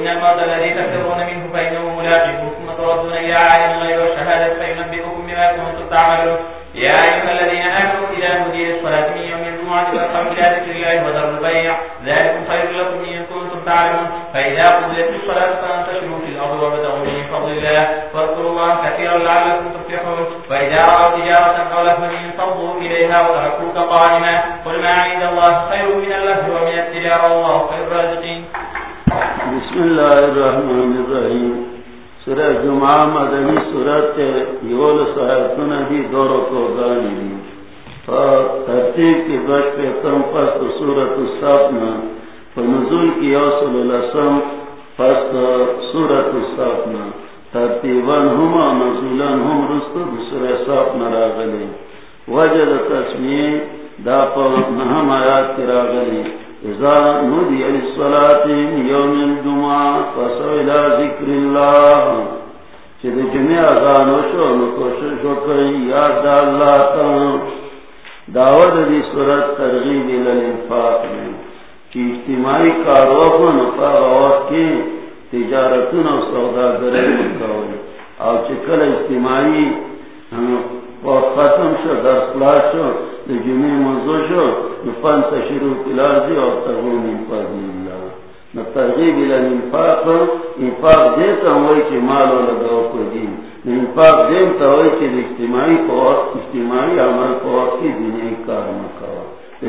فإن البعض الذي تكتبون منه فإنه ملاحق لسم پس تو سورت الصف نا فنزول کی اوصل لسم پس تو سورت الصف نا، ترتیبا ہما نزولا ہم رستو بسر صف نراغلی وجد تسمیه دا پا نهم آیات کی راغلی۔ ازا نودی علی صلاة یوم الجمعہ فسو الى ذکر اللہ۔ چید جمعہ آزانو شو نکوشش ہو کری یاد اللہ تعالی دعوت دی صورت ترغیب الانفاق میں کی اجتماعی کاروبار نفاق آواز کے تجارتون و سوداگری مکاوی او چکل اجتماعی اور ختم شو در خلاص شو نجمی منزو شو نفان تشیرو کلار دی اور تغیر من فضل اللہ. ترغیب الانفاق انفاق دیتا ہوئی کہ مال و لگاو کو دین انفاق دیتا ہوئی اجتماعی کو اجتماعی عمل کو کی دینی کار مکاو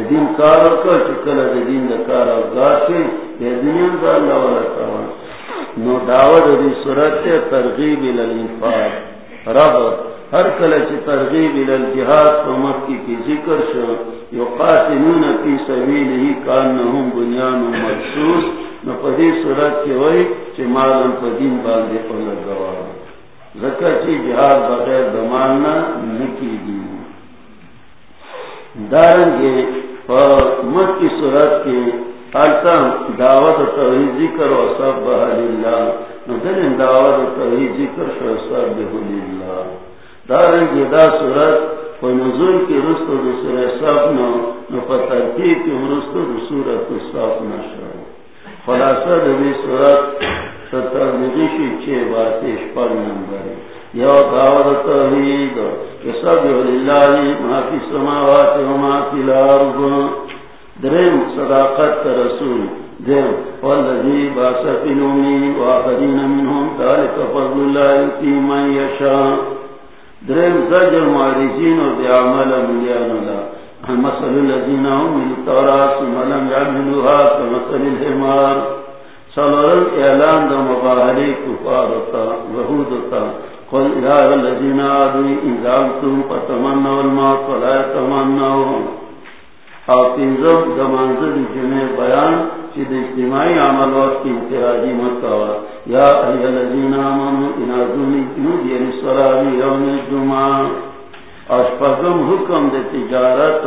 دین کار کا چکل دین دا کار افگار سے دنیا دا اللہ والا کار نو دعوت دی صورت ترغیب الانفاق ربط ہر کل چی ترغیب الالجہاد پر مکی کی ذکر شو یقاتلون فی سبیلہی کانہم بنیان مرسوس نو پدی صورت کی ہوئی چی مالن پا دین باندے پنر دوارا زکر چی جہاد بغیر دماننا نکی دی دارنگی پا مد صورت کی حالتا دعوت و توحید ذکر و سب بحل اللہ نو دعوت و توحید ذکر شو سب بحل اللہ دارنگی دا صورت پا نزول کی رسط و رسول صاحب نو نو پا ترکیب کی رسط و رسول صاحب نشو. خلاصہ دوی صورت ستر مدیشی چھے باتیش پر نمبر. یو دعوت توحید کسب للہ ما فی السماوات و ما فی الارض. درم صداقت رسول. دیم والذی باسا فی نومی و آخرین منہم تالک فضل اللہ یتی من یشا درم زجر معرزین و دیعمل ملیان اللہ فمثل الذين هم من ثم لم يعملوها فمثل الحمار. سلورم اعلان دا مباہلی کفارتا وحودتا قل الہ الذين آدوی ازامتم فتمنوا الموت فلا يتمنوا او تنظم زمان منظر جمع بیان چی دا اجتماعی عمل وقت انتراجی مطاوا یا ایہ الذين آمنوا ان آدونی یعنی کنو دیر صلاحی یوم الجمعہ. اشپزم حکم دے تجارت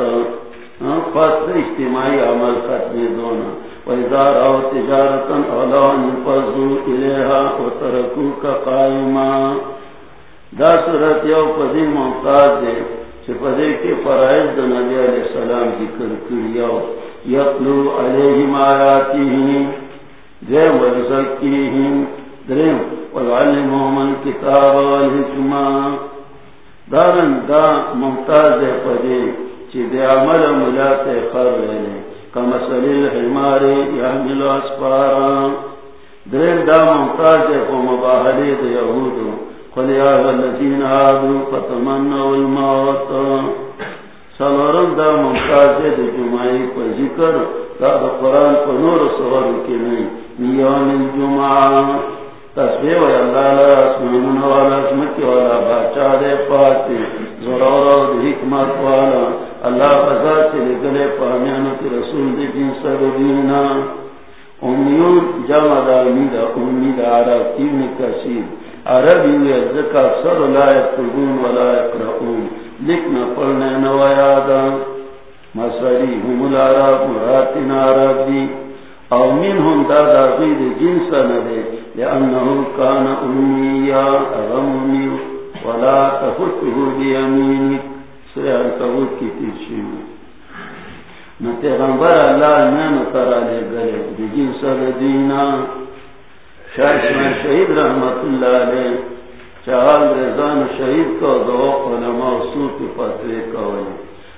فصل اجتماعی عمل ختم دونا۔ وزار او تجارتا اولا نفذو الیہا و ترکو کا قائما دا صورت یو پدی موقعات دے چپدے کے فرائض دا نبی علیہ السلام کی کرکریو یقلو علیہم آیاتیہم دیم وزکیہم دریم وعلمہم الكتاب والحکمہ دارن دا ممتاز دے چی دے عمل ملا تے خر لینے کمسلی الحماری یحمل اسپارا۔ درین دا ممتاز دے پو مباہلی دے یہودو قل یا والذین آدو فتمنو الموت۔ سلورم دا ممتاز دے جمعی پا ذکر۔ دا دا قرآن پا نور سور کی نہیں۔ نیان الجمعہ۔ تصویر و اللہ والا اسمت والا بادشاہ دے پاتے زورور اور حکمت والا، اللہ بزا سے لگلے پامیانو کی رسول دے کی سر دینا۔ امیون جمع دا امید امید عرب تین کسید۔ عربی و ذکا سر لا اقرون و لا اقرون لکھنا پڑھنے نویادا مساری ہم العرب مراتن عرب دی۔ او منهم دا دا غید جنس ندے لأنه کان امیا اغمونی ولا تفته بیمینی سیان تبوت کی تیشیو نہ پیغمبر اللہ میں نترا لے گلے، دی جنس دینا۔ شاہ شہید رحمت اللہ علیہ چال رضان شہید کو دو علماء سوت فتوے کوئی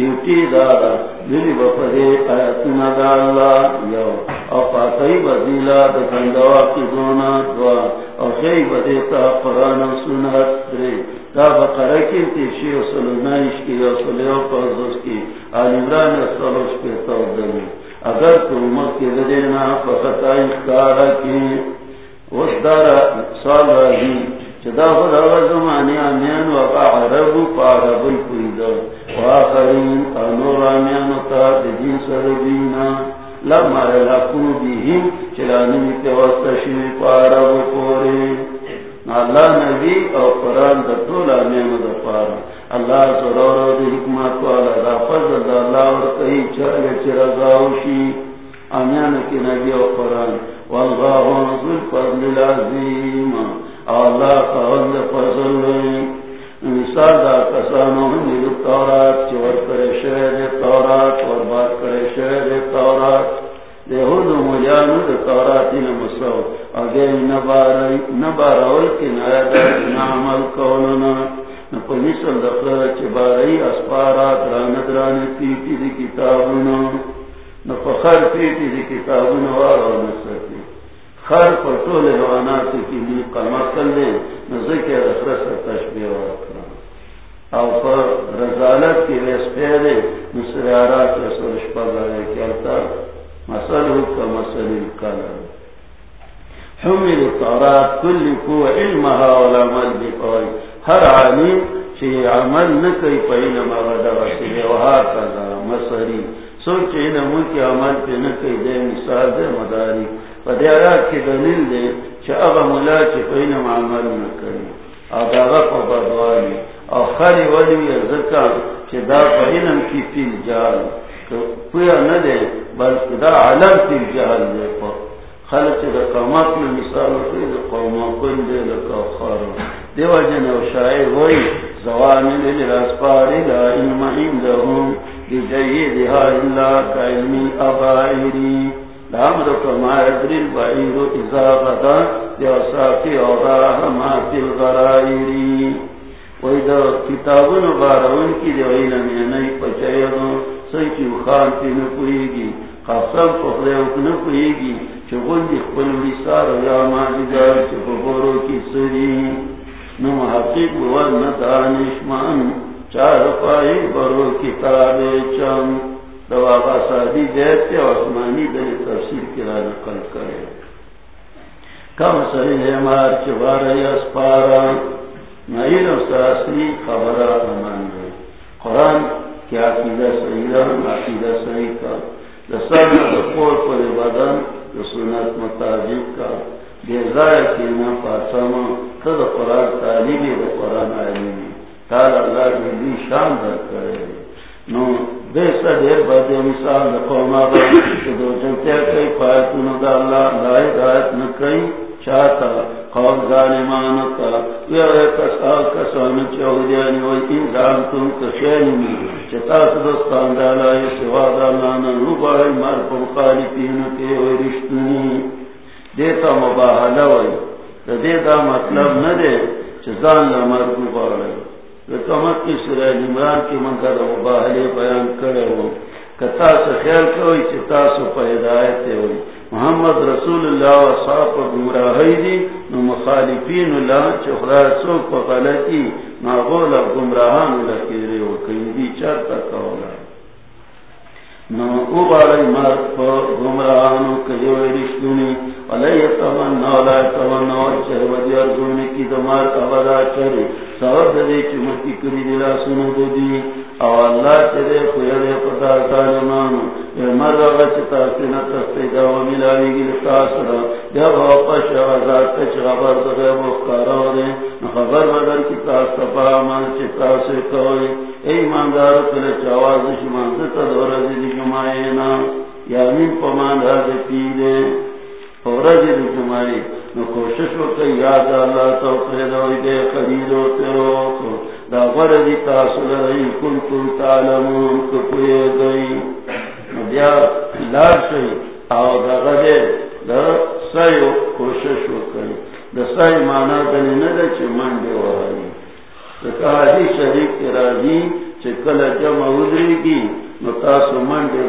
duty Dara Delhi بفرے آیتنا the Allah you او پاتای بدیلا دا گندوا کی دونا دوا او خی بدیتا قرآن و سنت درے دا بقرہ کی تیشی و سلونائش کی و سلیو پازوس کی آلیمران سلوش پیتا دلی اگر تو امت کی دینا فقطائی اختارا کی وست دارا سال راہی چدا خود اول زمانی آمیان وقا عربو پا عربی پویدو وآخرین انور آمیان تا دجین سردینا لما یلقو بیہم چلانی تیوستا شوی پا اللہ نبی او قرآن دا طول دا پارا. اللہ سرور و حکمت والا دا فضل دا اللہ ورکہی چرگ چرگاوشی آمیان کی نبی او قرآن. والغاہ ونزل فضل العظیم. اللہ قول فضل مثال دا کسانو ہمی تورات چور کرے شہر دے تورات اور بات کرے شہر دے تورات دیہود و مجانو دا توراتی نمسو اگر نبارائی کی نایتا نعمل کولنا نپنیسل دخل چبارائی اسپارات راند راند تیتی دی کتابونا کتابنا نفخر تیتی دی کتابنا وارو نسکی خر پر طول حوانات کی بھی قلمہ کر او پر رزالت کی ویس پیرے نسریارات رسول شپا گارے کیلتا مسل حکا مسل کلر حمل طارات کل کو علمها والعمل بقوی ہر عالم چی عمل نکی پینما غدا وسیلے وہاکذا مسری. سوچے نمو کی عمل پہ نکی دے مثال دے مداری پدیارات کی دلیل دے چھ اغا ملا چھ پینم عمل نکری او داغا پا بدوالی او خری ولی ازکا چھ دا پینم کی فیل جال پویا ندے، بلکہ دا علم فیل جال دے پا. خلق دا قامات میں مثال ہوئی دا قوما کن دے لکا خارو دیو جن او شاعر ہوئی زوامن الاسپاری لا علم عندهم لجیدها الا کا علمی ابائری لامد کما ادری البعیر اذا غدا یوساقی اوراہ ما فی الغرائری وہی ویدہ کتابون بارون کی دی وینا مینی پچایدو سنچی خان تی نپوئی گی قسم پخلے اک نپوئی گی چگون دی خپل ویسار یا ماجدار چی پبورو کی سری نو حقیق بوان ندانشمان چار پائی برو کتابے چند دوا سادی دیتے عثمانی دل تفسیر کی را نقل کرے۔ کم سری مار چبار اسپارا نئی خبر امان دے قرآن کیا عقیدہ صحیح رہا، عقیدہ صحیح کا پر بدن سنت مطابق کا دیزائے پاسما قرآن و قرآن اللہ کی شان در کرے نو مثال قوما دو جنتے کئی دا اللہ لائے چاہتا قوم ظالمانتا ویرے کسا کسان چہودیانی وی انزام تم کشینی چتا سدستان دا لائے سوا دالانا نباہی مر پر خالقین کے ہوئی رشتنی دیتا مباہلہ وی دیتا مطلب نہ دے چزان لمر نباہلہ کمت کی سورہ عمران کی منتر مباہلے بیان کرے ہو کتا سے خیال کوئی چتا سو پیدایت ہوئی محمد رسول اللہ و صاحب گمراہی دی، نو مخالفین اللہ چخرا سو پا غلطی ناغول گمراہان اللہ کی رے و قیدی دی چرتا کولا. نو او بارے مرد پا گمراہانو کجو رشتونی علی تمنا لا تمنا چر ودی کی دمار ابدا دے چمکی کری دلا سنو دی۔ او اللہ چرے پتا تستے دا ملاوی گی جب واپس آزاد خبر دے دے خبر کی کوئی اے ایماندار شمان دی پمان دے پی دے۔ فورج دی جمائی نو کوشش ہو کہ یاد اللہ تو پیدا ہوئی دے خرید ہوتے ہو دا غر دی تاثر رہی کن کن تعلمون کو پوئے نو بیا لار شئی، آو دا غدے دا سائیو کوشش ہو دا سائی مانا دنی ندر چی من دے وحائی دا کہا شریف کے راضی چی کل جمع ادری کی نو تاسو من دے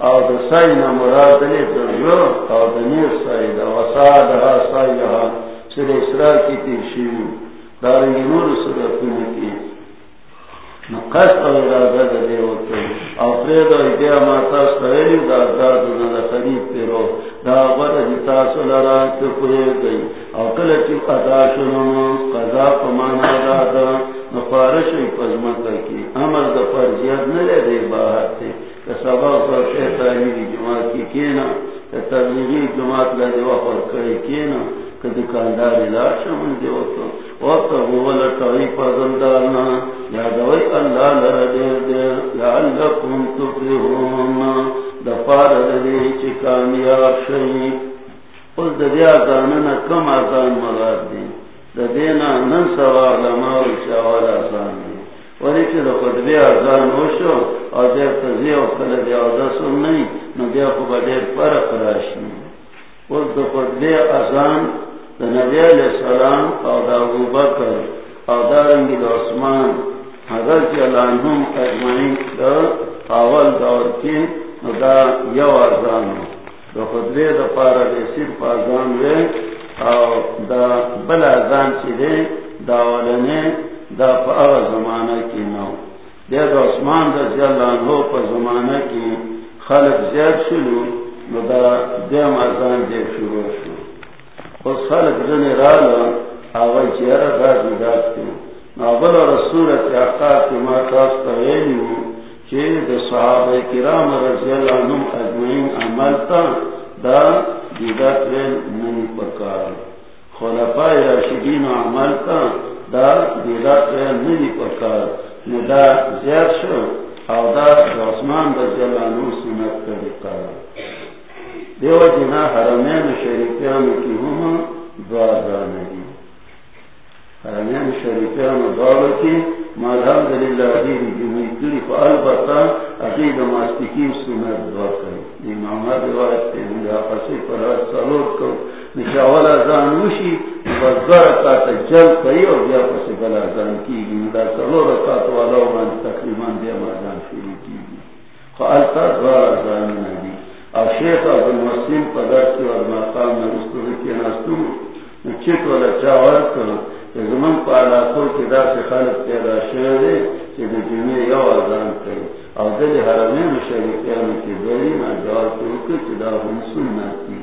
او د سای نه مراد نه درجو او د نیر سای د وساد ها سای ها. چې د اسراء کی تیر شي دا یې نور سره کوي کی نو قص او اراده د دې وته او پرې دا بیا ما تاسو ته ویل دا آزاد نه د خرید پیرو. دا غره د تاسو لرا ته کوی گئی او کله چې قضا شنو قضا په معنا دا ده. نو فارش په ځمکه کې. امر د فرضیت نه لري بهر ته سبق جماعت کی کینا تبلیغی جماعت لے دیوا پر کینا کہ دکاندار من دیو تو وقت یا دوئی اللہ دیر لعلکم تفلحون دفار شئی اس دیا زاننا کم آزان مراد دی دینا نن سوار لما آزان۔ ولی چې د خطبه اذان وشو او د تزیه او کله نه نو بیا خو به ډېر فرق راشي اوس د اذان د نبی علیہ السلام او د ابوبکر او د رنګ د عثمان. هغه چې لانهم اجمعین د اول دور کې نو دا یو اذان د د پاره صرف اذان وې او دا بل اذان چې دی دا ولنه دا پا زمانہ کی نو دے دا عثمان رضی اللہ عنہ پا زمانہ کی خلق زیاد شلو نو دا دیم ازان دے شروع شو اس خلق جن رالا آوائی چیارا دا زداد کی نو بلا رسولت احقاق کی ماتاس پہیلیو چی دا صحابہ کرام رضی اللہ عنہ اجمعین عمل تا دا دیدات وین نمی پکار خلفاء راشدین عمل تا دا دیلا پکار ندا زیاد شو او دا عثمان دا سنت طریقہ دیو جنا حرمین شریفیان کی ہم دعا دانگی۔ حرمین شریفیان دعا کی مالحمد للہ دیری جمعی کلی فالبتا عقید ماستکی سنت دعا کری۔ امام روایت تے مجھے پر سلوٹ کرو نشاول ازان وشی بزر کاتا جل کئی اور بیا پس بلا ازان کی گی مدار سلو رکات والا وان تقریباً بیا مازان شروع کی گی خالتا دوار ازان ندی اور شیخ ابو المسلم پدر سے اور مقام میں رستو رکی ناستو چیت والا چاور کرو زمان پا علاقو کی دا سے خالق پیدا شعر دے چی دی جمعی یو ازان کئی اور دل حرمین شریفیان کی دلی نا جواب کرو چی دا ہم سنت کی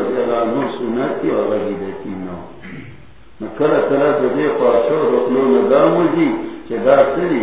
عثمان رضی اللہ عنہ سنتی اور رہی نو. کلا کلا دے رکلو جی چی دا سری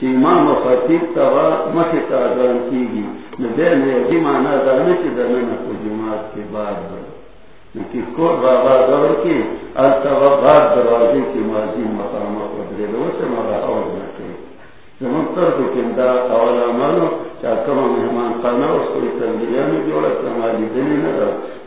چی امام و خطیب توا مخی تا ادان کی گی نبیر نیجی مانا دانے چی دنن کو جماعت کے بعد در لیکن بابا دور کی التوا بعد دروازے کی ماضی مقامہ قدرے دو سے مالا اور نکے زمان طرف کم دا قول عملو چاکمہ مہمان قانا اس کو تنبیہ میں جوڑا کمالی دنی نہ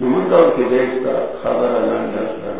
نمونده که دیستا خبر لنده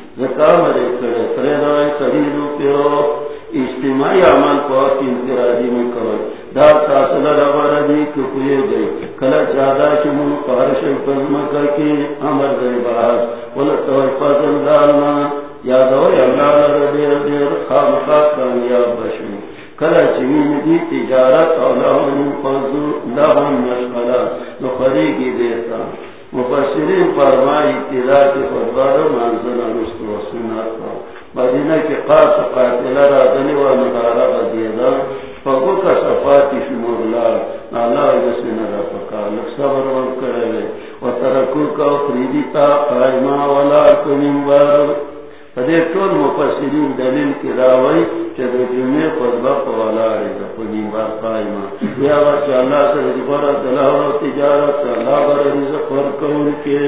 زکا کرے پیو اجتماعی عمل کو انفرادی میں کرو۔ دا تاصل دی گئی کلا پارش پزم کر کے امر گئی باہر ولتو فضل دالنا یادو اللہ دیر دیر کامیاب بشو کلا چمین دی تجارت اور لہن فضل لہن مشغلہ۔ نخری کی دیتا۔ مفسرین فرمائی ابتدا کے فضبار مانزل رسط و سنت مدینہ کے قاس قاتلہ را دلی و نگارہ بدیدہ فگو کا صفاتی شمور لار نالا جسے نگا پکا لک صبر ون کرے و ترکو کا فریدی تا قائمہ والا کنیم بار فدے طول مفسرین دلیل کی راوی چہ دو جمعے خطبہ پوالا یا اللہ سے تجارت اللہ بر کے